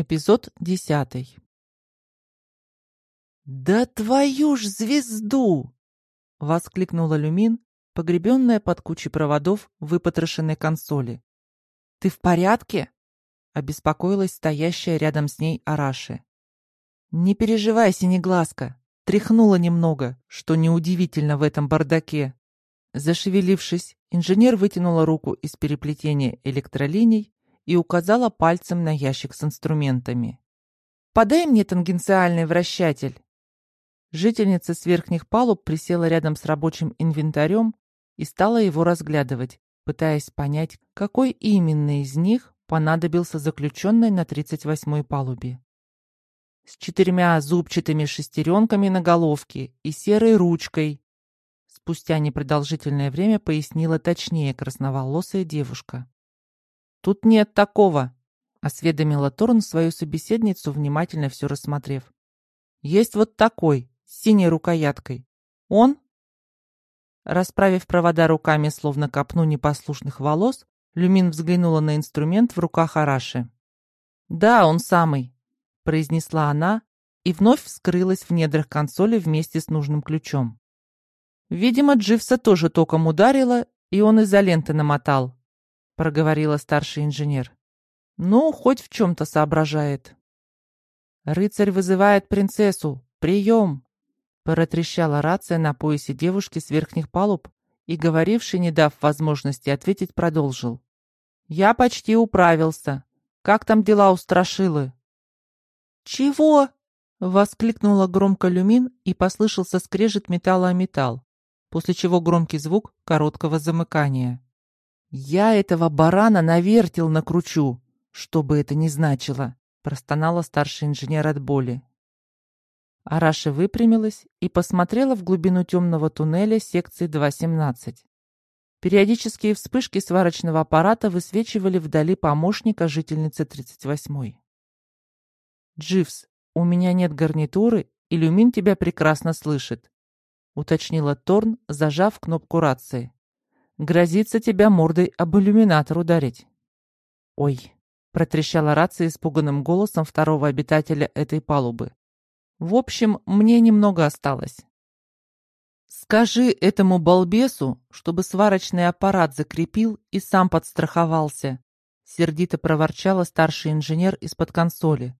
Эпизод десятый. «Да твою ж звезду!» — воскликнула Люмин, погребенная под кучей проводов выпотрошенной консоли. «Ты в порядке?» — обеспокоилась стоящая рядом с ней Араши. «Не переживай, Синеглазка!» Тряхнула немного, что неудивительно в этом бардаке. Зашевелившись, инженер вытянула руку из переплетения электролиний и указала пальцем на ящик с инструментами. «Подай мне тангенциальный вращатель!» Жительница с верхних палуб присела рядом с рабочим инвентарем и стала его разглядывать, пытаясь понять, какой именно из них понадобился заключенной на 38-й палубе. С четырьмя зубчатыми шестеренками на головке и серой ручкой. Спустя непродолжительное время пояснила точнее красноволосая девушка. «Тут нет такого», — осведомила Торн свою собеседницу, внимательно все рассмотрев. «Есть вот такой, с синей рукояткой. Он?» Расправив провода руками, словно копну непослушных волос, Люмин взглянула на инструмент в руках Араши. «Да, он самый», — произнесла она и вновь вскрылась в недрах консоли вместе с нужным ключом. Видимо, Дживса тоже током ударила, и он изоленты намотал проговорила старший инженер. «Ну, хоть в чем-то соображает». «Рыцарь вызывает принцессу! Прием!» Протрещала рация на поясе девушки с верхних палуб, и говоривший, не дав возможности ответить, продолжил. «Я почти управился. Как там дела у Страшилы?» «Чего?» — воскликнула громко люмин, и послышался скрежет металла о металл, после чего громкий звук короткого замыкания. «Я этого барана навертел на кручу, что бы это ни значило», простонала старший инженер от боли. Араша выпрямилась и посмотрела в глубину темного туннеля секции 2.17. Периодические вспышки сварочного аппарата высвечивали вдали помощника жительницы 38-й. «Дживс, у меня нет гарнитуры, и Люмин тебя прекрасно слышит», уточнила Торн, зажав кнопку рации. Грозится тебя мордой об иллюминатор ударить. Ой, протрещала рация испуганным голосом второго обитателя этой палубы. В общем, мне немного осталось. Скажи этому балбесу, чтобы сварочный аппарат закрепил и сам подстраховался. Сердито проворчала старший инженер из-под консоли.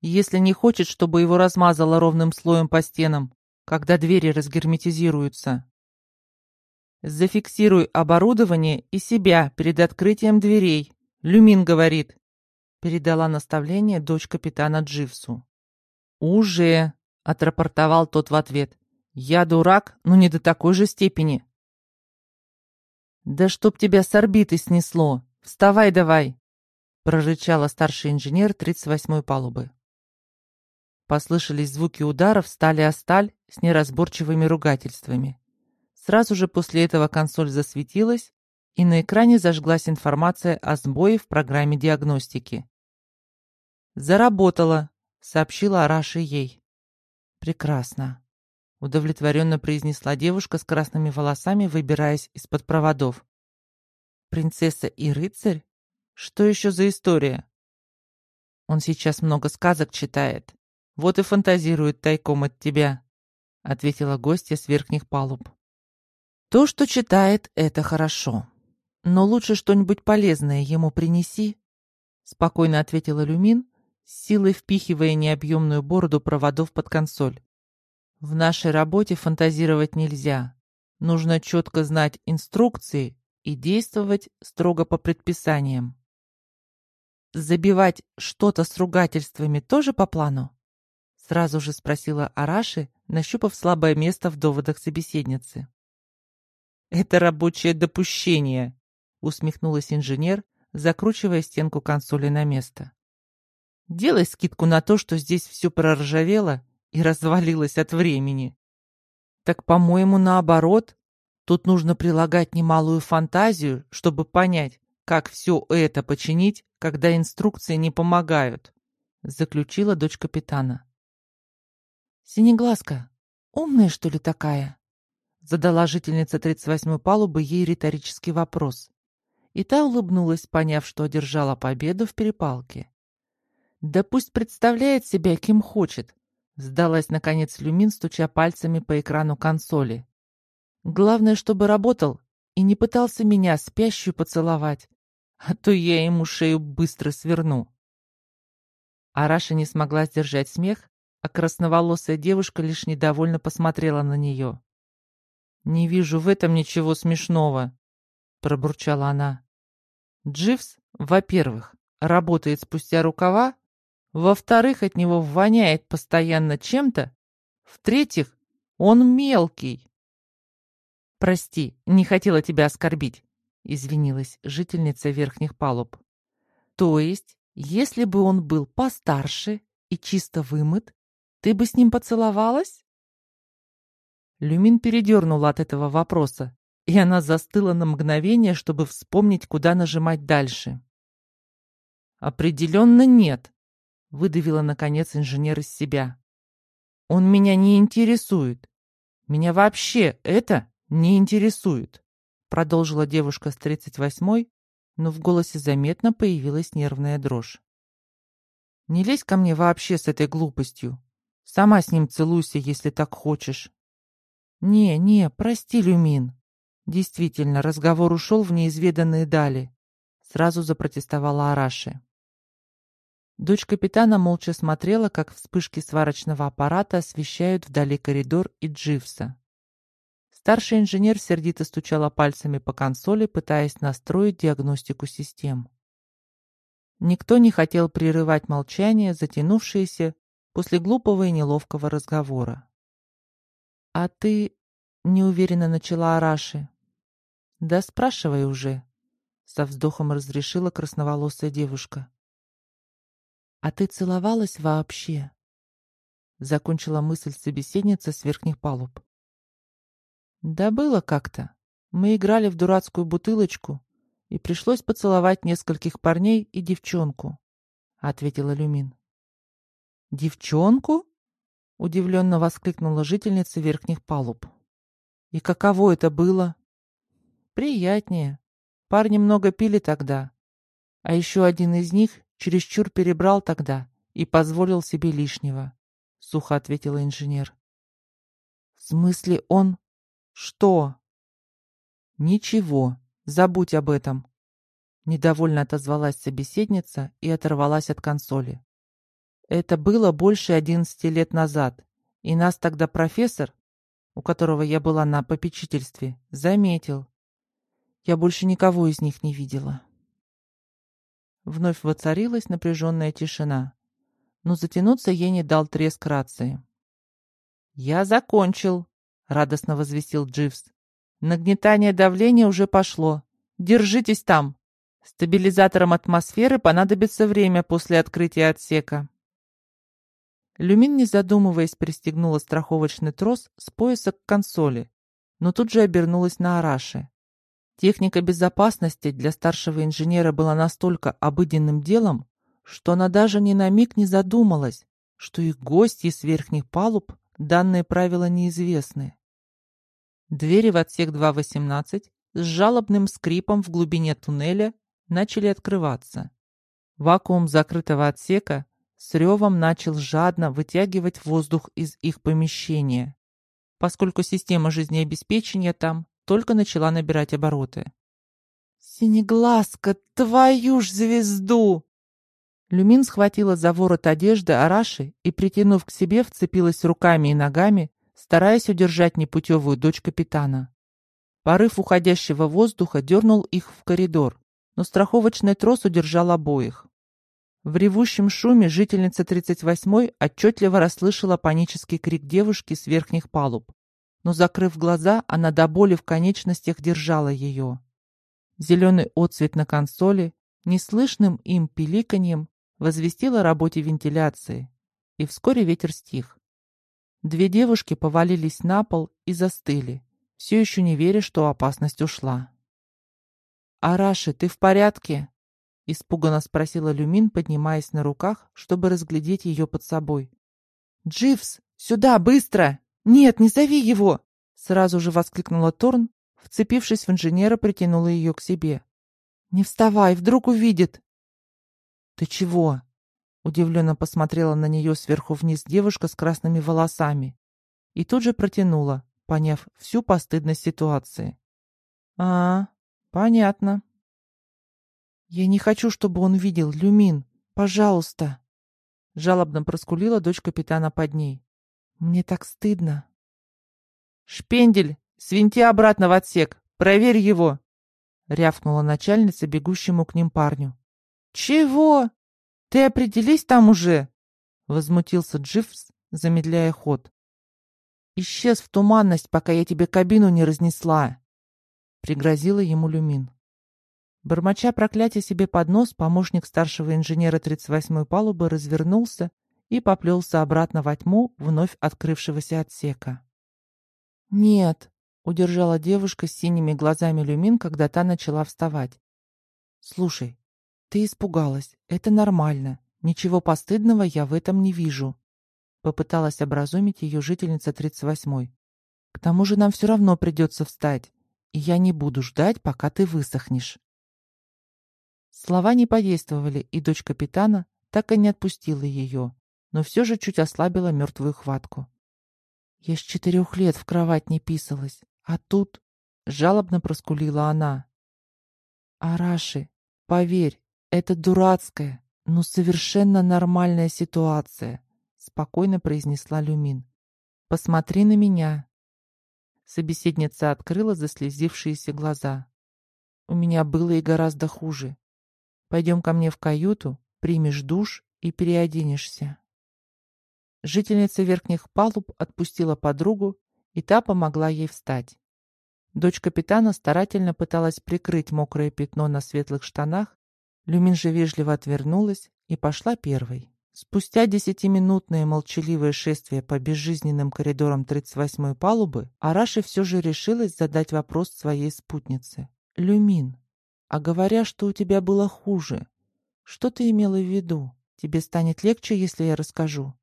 Если не хочет, чтобы его размазало ровным слоем по стенам, когда двери разгерметизируются. Зафиксируй оборудование и себя перед открытием дверей. Люмин говорит. Передала наставление дочь капитана Дживсу. Уже, отрапортовал тот в ответ. Я дурак, но не до такой же степени. Да чтоб тебя с орбиты снесло. Вставай давай, прорычала старший инженер 38-й палубы. Послышались звуки ударов стали о сталь с неразборчивыми ругательствами. Сразу же после этого консоль засветилась, и на экране зажглась информация о сбое в программе диагностики. «Заработала», — сообщила Араша ей. «Прекрасно», — удовлетворенно произнесла девушка с красными волосами, выбираясь из-под проводов. «Принцесса и рыцарь? Что еще за история?» «Он сейчас много сказок читает. Вот и фантазирует тайком от тебя», — ответила гостья с верхних палуб. То, что читает, это хорошо. Но лучше что-нибудь полезное ему принеси, спокойно ответила Люмин, силой впихивая необъемную бороду проводов под консоль. В нашей работе фантазировать нельзя. Нужно четко знать инструкции и действовать строго по предписаниям. Забивать что-то с ругательствами тоже по плану? Сразу же спросила Араши, нащупав слабое место в доводах собеседницы. «Это рабочее допущение», — усмехнулась инженер, закручивая стенку консоли на место. «Делай скидку на то, что здесь все проржавело и развалилось от времени». «Так, по-моему, наоборот. Тут нужно прилагать немалую фантазию, чтобы понять, как все это починить, когда инструкции не помогают», — заключила дочь капитана. «Синеглазка, умная, что ли, такая?» Задала жительница 38-й палубы ей риторический вопрос. И та улыбнулась, поняв, что одержала победу в перепалке. Да пусть представляет себя кем хочет. Сдалась, наконец, Люмин, стуча пальцами по экрану консоли. Главное, чтобы работал и не пытался меня спящую поцеловать, а то я ему шею быстро сверну. Араша не смогла сдержать смех, а красноволосая девушка лишь недовольно посмотрела на нее. «Не вижу в этом ничего смешного», — пробурчала она. «Дживс, во-первых, работает спустя рукава, во-вторых, от него воняет постоянно чем-то, в-третьих, он мелкий». «Прости, не хотела тебя оскорбить», — извинилась жительница верхних палуб. «То есть, если бы он был постарше и чисто вымыт, ты бы с ним поцеловалась?» Люмин передернула от этого вопроса, и она застыла на мгновение, чтобы вспомнить, куда нажимать дальше. «Определенно нет», — выдавила, наконец, инженер из себя. «Он меня не интересует. Меня вообще это не интересует», — продолжила девушка с тридцать восьмой, но в голосе заметно появилась нервная дрожь. «Не лезь ко мне вообще с этой глупостью. Сама с ним целуйся, если так хочешь». «Не, не, прости, Люмин». Действительно, разговор ушел в неизведанные дали. Сразу запротестовала Араши. Дочь капитана молча смотрела, как вспышки сварочного аппарата освещают вдали коридор и Дживса. Старший инженер сердито стучала пальцами по консоли, пытаясь настроить диагностику систем. Никто не хотел прерывать молчание, затянувшееся после глупого и неловкого разговора. «А ты...» — неуверенно начала Араши. «Да спрашивай уже», — со вздохом разрешила красноволосая девушка. «А ты целовалась вообще?» — закончила мысль собеседница с верхних палуб. «Да было как-то. Мы играли в дурацкую бутылочку, и пришлось поцеловать нескольких парней и девчонку», — ответила Люмин. «Девчонку?» — удивленно воскликнула жительница верхних палуб. «И каково это было?» «Приятнее. Парни много пили тогда. А еще один из них чересчур перебрал тогда и позволил себе лишнего», — сухо ответила инженер. «В смысле он...» «Что?» «Ничего. Забудь об этом», — недовольно отозвалась собеседница и оторвалась от консоли. Это было больше одиннадцати лет назад, и нас тогда профессор, у которого я была на попечительстве, заметил. Я больше никого из них не видела. Вновь воцарилась напряженная тишина, но затянуться ей не дал треск рации. «Я закончил», — радостно возвестил Дживс. «Нагнетание давления уже пошло. Держитесь там. Стабилизаторам атмосферы понадобится время после открытия отсека». Люмин, не задумываясь, пристегнула страховочный трос с пояса к консоли, но тут же обернулась на Араши. Техника безопасности для старшего инженера была настолько обыденным делом, что она даже ни на миг не задумалась, что их гости с верхних палуб данные правила неизвестны. Двери в отсек 2.18 с жалобным скрипом в глубине туннеля начали открываться. Вакуум закрытого отсека с ревом начал жадно вытягивать воздух из их помещения, поскольку система жизнеобеспечения там только начала набирать обороты. «Синеглазка, твою ж звезду!» Люмин схватила за ворот одежды Араши и, притянув к себе, вцепилась руками и ногами, стараясь удержать непутевую дочь капитана. Порыв уходящего воздуха дернул их в коридор, но страховочный трос удержал обоих. В ревущем шуме жительница 38-й отчетливо расслышала панический крик девушки с верхних палуб. Но, закрыв глаза, она до боли в конечностях держала ее. Зеленый отцвет на консоли, неслышным им пиликаньем, возвестил о работе вентиляции, и вскоре ветер стих. Две девушки повалились на пол и застыли, все еще не веря, что опасность ушла. «Араши, ты в порядке?» Испуганно спросила Люмин, поднимаясь на руках, чтобы разглядеть ее под собой. «Дживс, сюда, быстро! Нет, не зови его!» Сразу же воскликнула Торн, вцепившись в инженера, притянула ее к себе. «Не вставай, вдруг увидит!» «Ты чего?» Удивленно посмотрела на нее сверху вниз девушка с красными волосами и тут же протянула, поняв всю постыдность ситуации. «А, понятно». «Я не хочу, чтобы он видел, Люмин. Пожалуйста!» Жалобно проскулила дочь капитана под ней. «Мне так стыдно». «Шпендель, свинти обратно в отсек. Проверь его!» Рявкнула начальница бегущему к ним парню. «Чего? Ты определись там уже?» Возмутился Дживс, замедляя ход. «Исчез в туманность, пока я тебе кабину не разнесла!» Пригрозила ему Люмин. Бормоча проклятие себе под нос, помощник старшего инженера 38-й палубы развернулся и поплелся обратно во тьму вновь открывшегося отсека. «Нет», — удержала девушка с синими глазами Люмин, когда та начала вставать. «Слушай, ты испугалась. Это нормально. Ничего постыдного я в этом не вижу», — попыталась образумить ее жительница 38-й. «К тому же нам все равно придется встать, и я не буду ждать, пока ты высохнешь». Слова не подействовали, и дочь капитана так и не отпустила ее, но все же чуть ослабила мертвую хватку. «Я с четырех лет в кровать не писалась, а тут...» — жалобно проскулила она. «Араши, поверь, это дурацкая, но совершенно нормальная ситуация», — спокойно произнесла Люмин. «Посмотри на меня». Собеседница открыла заслезившиеся глаза. «У меня было и гораздо хуже. Пойдем ко мне в каюту, примешь душ и переоденешься. Жительница верхних палуб отпустила подругу, и та помогла ей встать. Дочь капитана старательно пыталась прикрыть мокрое пятно на светлых штанах, Люмин же вежливо отвернулась и пошла первой. Спустя десятиминутное молчаливое шествие по безжизненным коридорам 38-й палубы, Араши все же решилась задать вопрос своей спутнице. «Люмин, а говоря, что у тебя было хуже, что ты имела в виду? Тебе станет легче, если я расскажу?»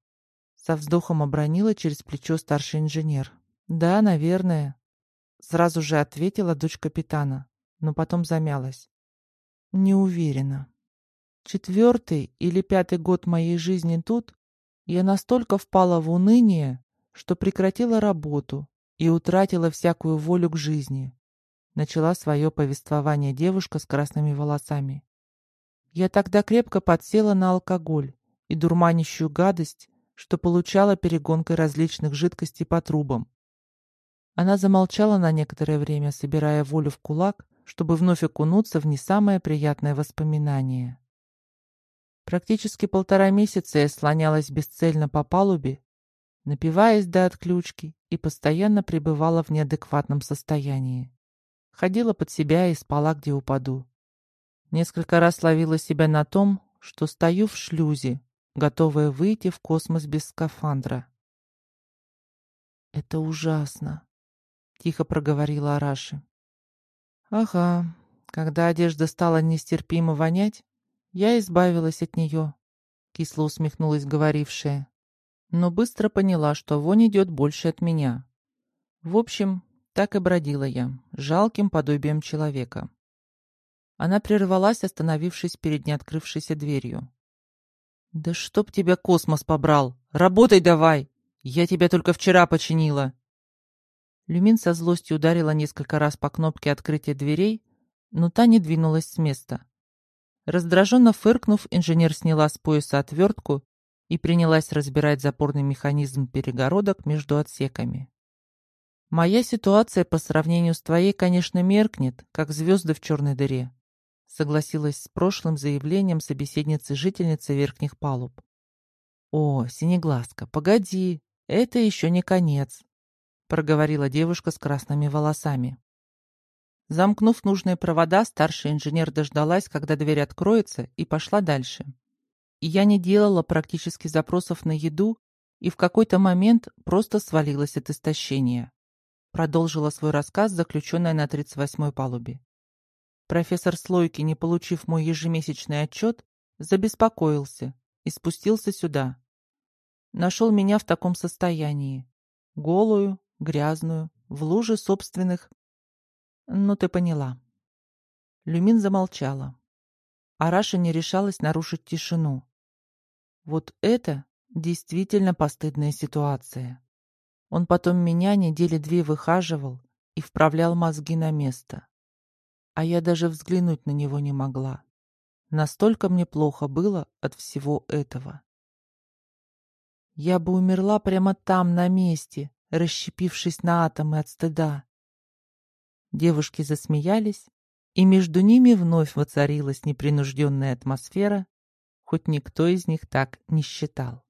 Со вздохом обронила через плечо старший инженер. «Да, наверное», — сразу же ответила дочь капитана, но потом замялась. «Не уверена. Четвертый или пятый год моей жизни тут я настолько впала в уныние, что прекратила работу и утратила всякую волю к жизни начала свое повествование девушка с красными волосами. Я тогда крепко подсела на алкоголь и дурманящую гадость, что получала перегонкой различных жидкостей по трубам. Она замолчала на некоторое время, собирая волю в кулак, чтобы вновь окунуться в не самое приятное воспоминание. Практически полтора месяца я слонялась бесцельно по палубе, напиваясь до отключки и постоянно пребывала в неадекватном состоянии. Ходила под себя и спала, где упаду. Несколько раз ловила себя на том, что стою в шлюзе, готовая выйти в космос без скафандра. «Это ужасно», — тихо проговорила Араши. «Ага, когда одежда стала нестерпимо вонять, я избавилась от нее», — кисло усмехнулась говорившая, но быстро поняла, что вонь идет больше от меня. В общем, так и бродила я, жалким подобием человека. Она прервалась, остановившись перед неоткрывшейся дверью. «Да чтоб тебя космос побрал! Работай давай! Я тебя только вчера починила!» Люмин со злостью ударила несколько раз по кнопке открытия дверей, но та не двинулась с места. Раздраженно фыркнув, инженер сняла с пояса отвертку и принялась разбирать запорный механизм перегородок между отсеками. Моя ситуация по сравнению с твоей, конечно, меркнет, как звезды в черной дыре. Согласилась с прошлым заявлением собеседницы-жительницы верхних палуб. О, Синеглазка, погоди, это еще не конец, проговорила девушка с красными волосами. Замкнув нужные провода, старший инженер дождалась, когда дверь откроется, и пошла дальше. И я не делала практически запросов на еду, и в какой-то момент просто свалилась от истощения продолжила свой рассказ, заключенная на 38-й палубе. Профессор Слойки, не получив мой ежемесячный отчет, забеспокоился и спустился сюда. Нашел меня в таком состоянии. Голую, грязную, в луже собственных... Ну, ты поняла. Люмин замолчала. Араша не решалась нарушить тишину. Вот это действительно постыдная ситуация. Он потом меня недели две выхаживал и вправлял мозги на место. А я даже взглянуть на него не могла. Настолько мне плохо было от всего этого. Я бы умерла прямо там, на месте, расщепившись на атомы от стыда. Девушки засмеялись, и между ними вновь воцарилась непринужденная атмосфера, хоть никто из них так не считал.